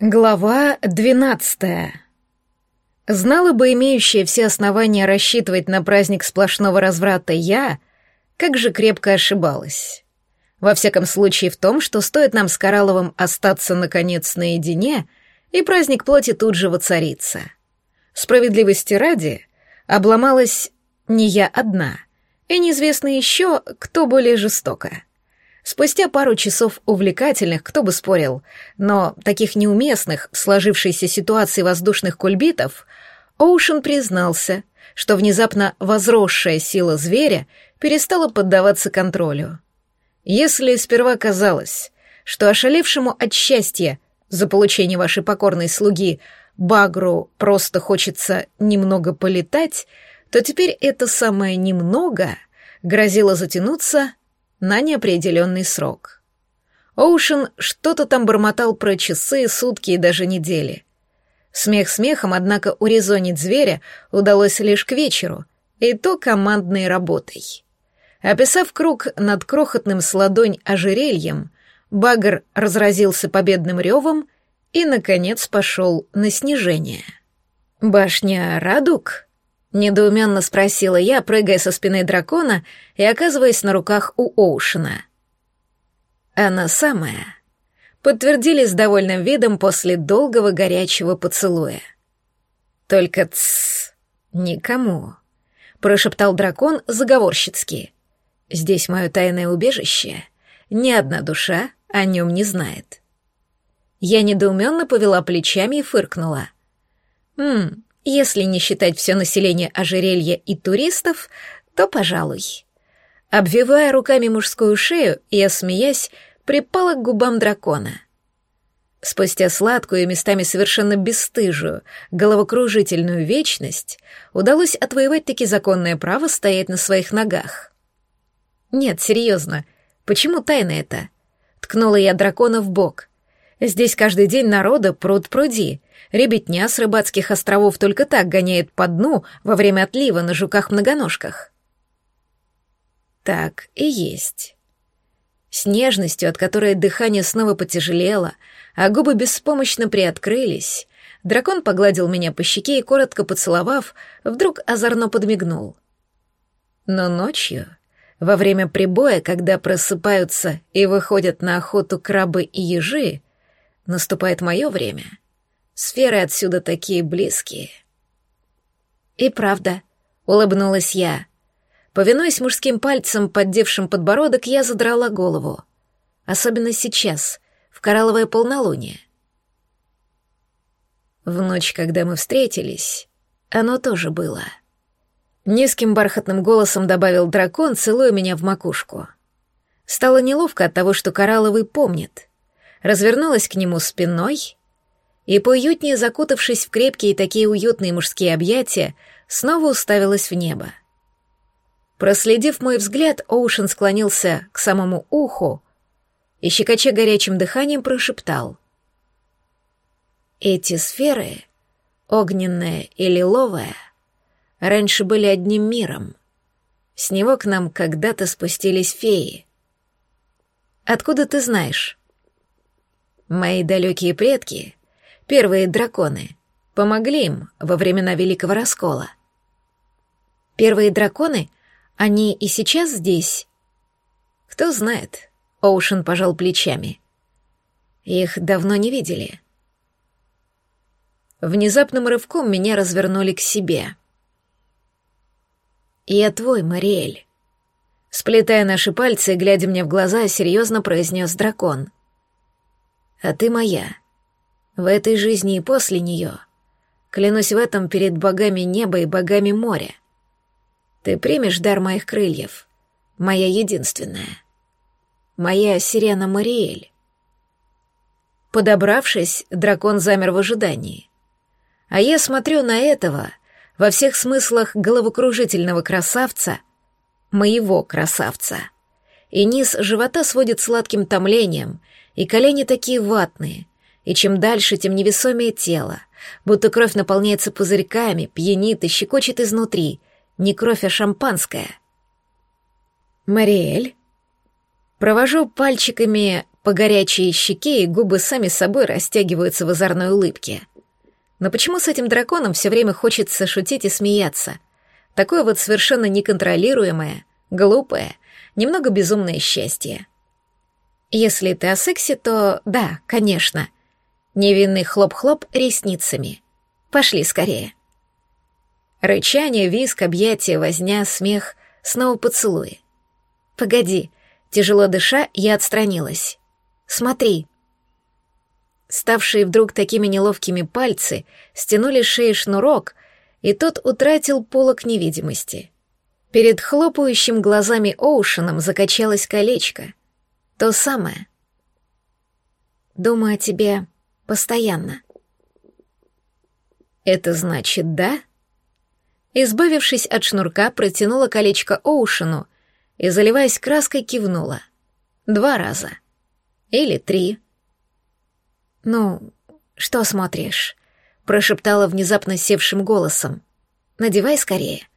Глава двенадцатая. Знала бы имеющая все основания рассчитывать на праздник сплошного разврата я, как же крепко ошибалась. Во всяком случае в том, что стоит нам с Коралловым остаться, наконец, наедине, и праздник плоти тут же воцарится. Справедливости ради, обломалась не я одна, и неизвестно еще, кто более жестоко. Спустя пару часов увлекательных, кто бы спорил, но таких неуместных сложившейся ситуации воздушных кульбитов, Оушен признался, что внезапно возросшая сила зверя перестала поддаваться контролю. Если сперва казалось, что ошалевшему от счастья за получение вашей покорной слуги Багру просто хочется немного полетать, то теперь это самое «немного» грозило затянуться на неопределенный срок. Оушен что-то там бормотал про часы, сутки и даже недели. Смех смехом, однако урезонить зверя удалось лишь к вечеру, и то командной работой. Описав круг над крохотным с ладонь ожерельем, Багр разразился победным ревом и, наконец, пошел на снижение. «Башня Радук?» — недоуменно спросила я, прыгая со спины дракона и оказываясь на руках у Оушена. «Она самая», — подтвердили с довольным видом после долгого горячего поцелуя. «Только тссс, никому», — прошептал дракон заговорщицки. «Здесь мое тайное убежище. Ни одна душа о нем не знает». Я недоуменно повела плечами и фыркнула. «Ммм, если не считать все население ожерелья и туристов, то, пожалуй. Обвивая руками мужскую шею, я, смеясь, припала к губам дракона. Спустя сладкую и местами совершенно бесстыжую, головокружительную вечность удалось отвоевать-таки законное право стоять на своих ногах. Нет, серьезно, почему тайна это? Ткнула я дракона в бок. Здесь каждый день народа пруд пруди, Ребятня с рыбацких островов только так гоняет по дну во время отлива на жуках-многоножках. Так и есть. С нежностью, от которой дыхание снова потяжелело, а губы беспомощно приоткрылись, дракон погладил меня по щеке и, коротко поцеловав, вдруг озорно подмигнул. Но ночью, во время прибоя, когда просыпаются и выходят на охоту крабы и ежи, наступает мое время — Сферы отсюда такие близкие. И правда, улыбнулась я. Повинуясь мужским пальцем, поддевшим подбородок, я задрала голову. Особенно сейчас, в коралловое полнолуние. В ночь, когда мы встретились, оно тоже было. Низким бархатным голосом добавил дракон, целуя меня в макушку. Стало неловко от того, что коралловый помнит. Развернулась к нему спиной и, поуютнее закутавшись в крепкие такие уютные мужские объятия, снова уставилась в небо. Проследив мой взгляд, Оушен склонился к самому уху и, щекоча горячим дыханием, прошептал. «Эти сферы, огненная и лиловая, раньше были одним миром. С него к нам когда-то спустились феи. Откуда ты знаешь?» «Мои далекие предки Первые драконы помогли им во времена Великого Раскола. Первые драконы? Они и сейчас здесь? Кто знает, Оушен пожал плечами. Их давно не видели. Внезапным рывком меня развернули к себе. «Я твой, Мариэль», — сплетая наши пальцы и глядя мне в глаза, серьезно произнес дракон. «А ты моя» в этой жизни и после нее. Клянусь в этом перед богами неба и богами моря. Ты примешь дар моих крыльев, моя единственная. Моя сирена Мариэль. Подобравшись, дракон замер в ожидании. А я смотрю на этого, во всех смыслах головокружительного красавца, моего красавца. И низ живота сводит сладким томлением, и колени такие ватные, и чем дальше, тем невесомее тело, будто кровь наполняется пузырьками, пьянит и щекочет изнутри, не кровь, а шампанское. Мариэль. Провожу пальчиками по горячей щеке и губы сами собой растягиваются в озорной улыбке. Но почему с этим драконом все время хочется шутить и смеяться? Такое вот совершенно неконтролируемое, глупое, немного безумное счастье. Если ты о сексе, то да, конечно. Невинный хлоп-хлоп ресницами. Пошли скорее. Рычание, виск, объятия, возня, смех, снова поцелуи. Погоди, тяжело дыша, я отстранилась. Смотри. Ставшие вдруг такими неловкими пальцы стянули шеи шнурок, и тот утратил полок невидимости. Перед хлопающим глазами Оушеном закачалось колечко. То самое. Думаю о тебе постоянно. Это значит «да»? Избавившись от шнурка, протянула колечко Оушену и, заливаясь краской, кивнула. Два раза. Или три. «Ну, что смотришь?» — прошептала внезапно севшим голосом. «Надевай скорее».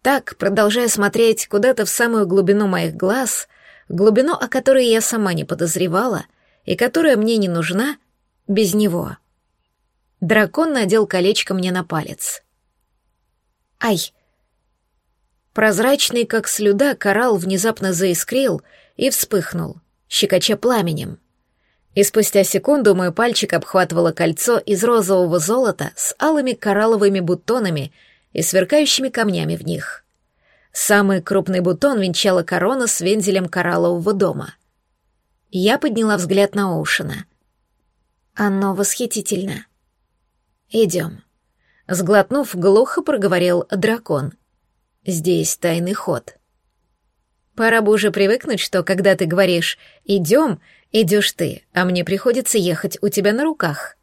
Так, продолжая смотреть куда-то в самую глубину моих глаз, глубину, о которой я сама не подозревала и которая мне не нужна, без него. Дракон надел колечко мне на палец. «Ай!» Прозрачный, как слюда, коралл внезапно заискрил и вспыхнул, щекоча пламенем. И спустя секунду мой пальчик обхватывало кольцо из розового золота с алыми коралловыми бутонами и сверкающими камнями в них. Самый крупный бутон венчала корона с вензелем кораллового дома. Я подняла взгляд на Оушена. «Оно восхитительно. Идем». Сглотнув, глухо проговорил дракон. «Здесь тайный ход». Пора бы уже привыкнуть, что когда ты говоришь «идем», идешь ты, а мне приходится ехать у тебя на руках.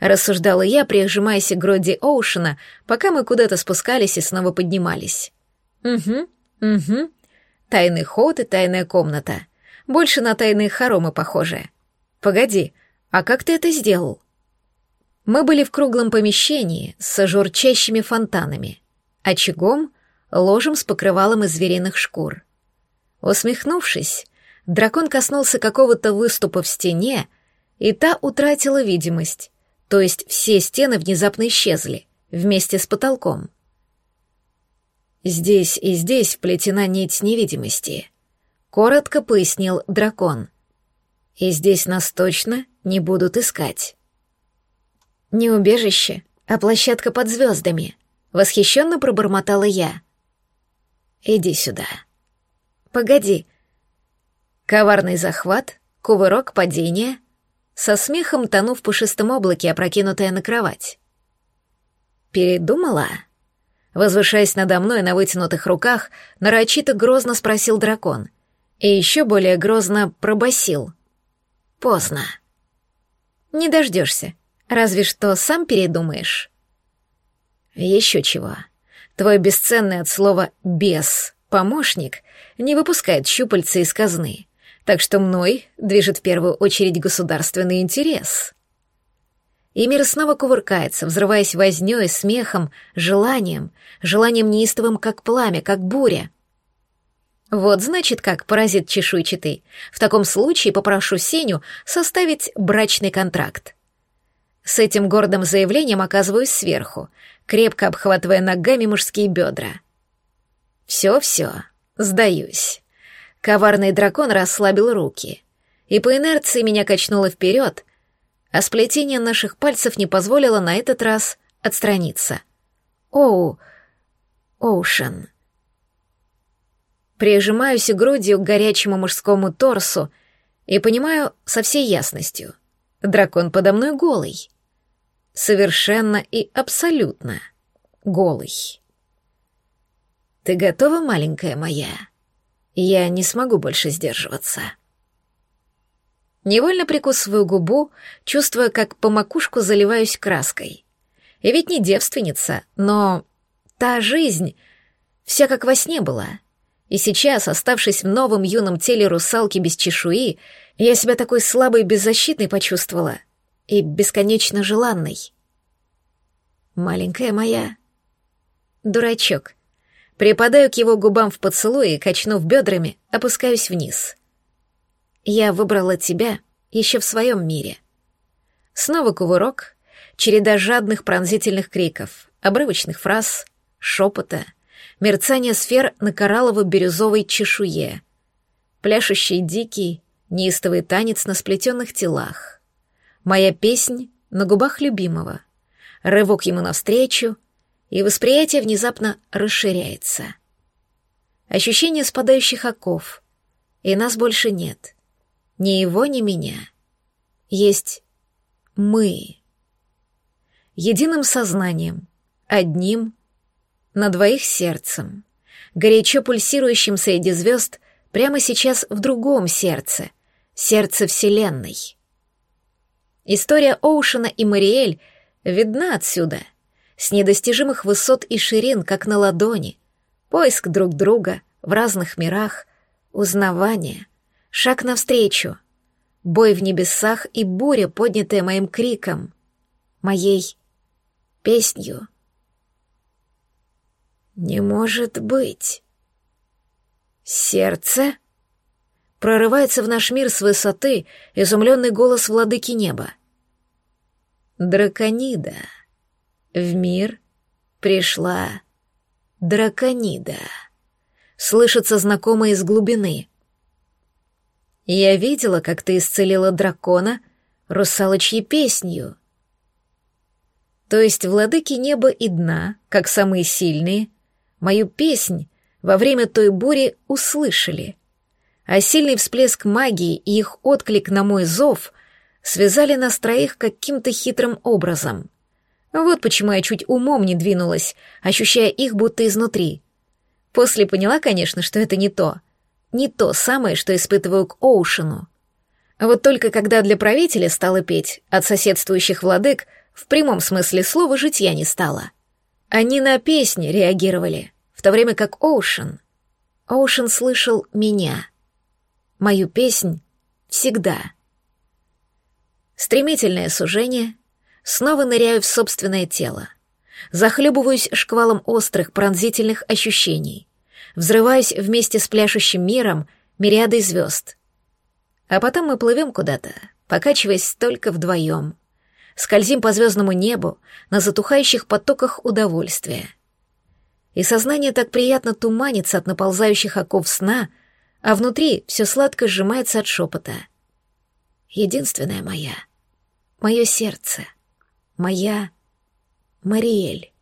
Рассуждала я, прижимаясь к груди Оушена, пока мы куда-то спускались и снова поднимались. Угу, угу. Тайный ход и тайная комната. Больше на тайные хоромы похоже. Погоди, а как ты это сделал? Мы были в круглом помещении с журчащими фонтанами, очагом, ложем с покрывалом из звериных шкур. Усмехнувшись, дракон коснулся какого-то выступа в стене, и та утратила видимость, то есть все стены внезапно исчезли, вместе с потолком. «Здесь и здесь вплетена нить невидимости», — коротко пояснил дракон. «И здесь нас точно не будут искать». «Не убежище, а площадка под звездами», — восхищенно пробормотала я. «Иди сюда». «Погоди». Коварный захват, кувырок, падение, со смехом тону в пушистом облаке, опрокинутая на кровать. «Передумала?» Возвышаясь надо мной на вытянутых руках, нарочито грозно спросил дракон. И еще более грозно пробасил. «Поздно». «Не дождешься. Разве что сам передумаешь. Еще чего. Твой бесценный от слова «бес» помощник не выпускает щупальца из казны, так что мной движет в первую очередь государственный интерес. И мир снова кувыркается, взрываясь вознёй, смехом, желанием, желанием неистовым, как пламя, как буря. Вот значит как, паразит чешуйчатый. В таком случае попрошу Сеню составить брачный контракт. С этим гордым заявлением оказываюсь сверху, крепко обхватывая ногами мужские бедра. Все-все, сдаюсь. Коварный дракон расслабил руки, и по инерции меня качнуло вперед, а сплетение наших пальцев не позволило на этот раз отстраниться. Оу, Оушен. Прижимаюсь грудью к горячему мужскому торсу и понимаю со всей ясностью. Дракон подо мной голый. Совершенно и абсолютно голый. Ты готова, маленькая моя? Я не смогу больше сдерживаться. Невольно прикусываю губу, чувствуя, как по макушку заливаюсь краской. И ведь не девственница, но та жизнь, вся как во сне была. И сейчас, оставшись в новом юном теле русалки без чешуи, я себя такой слабой и беззащитной почувствовала. И бесконечно желанной. Маленькая моя. Дурачок. Припадаю к его губам в поцелуе качнув бедрами, опускаюсь вниз. Я выбрала тебя еще в своем мире. Снова кувырок, череда жадных пронзительных криков, обрывочных фраз, шепота, мерцание сфер на кораллово-бирюзовой чешуе, пляшущий дикий, неистовый танец на сплетенных телах. Моя песнь на губах любимого, рывок ему навстречу, и восприятие внезапно расширяется. Ощущение спадающих оков, и нас больше нет. Ни его, ни меня. Есть мы. Единым сознанием, одним, на двоих сердцем, горячо пульсирующим среди звезд прямо сейчас в другом сердце, сердце Вселенной. История Оушена и Мариэль видна отсюда, с недостижимых высот и ширин, как на ладони, поиск друг друга в разных мирах, узнавание, шаг навстречу, бой в небесах и буря, поднятая моим криком, моей песнью. «Не может быть!» «Сердце?» Прорывается в наш мир с высоты изумленный голос владыки неба. «Драконида!» В мир пришла драконида. Слышится знакомое из глубины. Я видела, как ты исцелила дракона русалочьей песнью. То есть владыки неба и дна, как самые сильные, мою песнь во время той бури услышали, а сильный всплеск магии и их отклик на мой зов связали нас троих каким-то хитрым образом. Вот почему я чуть умом не двинулась, ощущая их будто изнутри. После поняла, конечно, что это не то. Не то самое, что испытываю к Оушену. Вот только когда для правителя стала петь от соседствующих владык, в прямом смысле слова житья не стало. Они на песни реагировали, в то время как Оушен... Оушен слышал меня. Мою песнь всегда. Стремительное сужение, снова ныряю в собственное тело. Захлебываюсь шквалом острых, пронзительных ощущений. Взрываюсь вместе с пляшущим миром мириадой звезд. А потом мы плывем куда-то, покачиваясь только вдвоем. Скользим по звездному небу на затухающих потоках удовольствия. И сознание так приятно туманится от наползающих оков сна, а внутри все сладко сжимается от шепота. Единственная моя, мое сердце — моя Мариэль.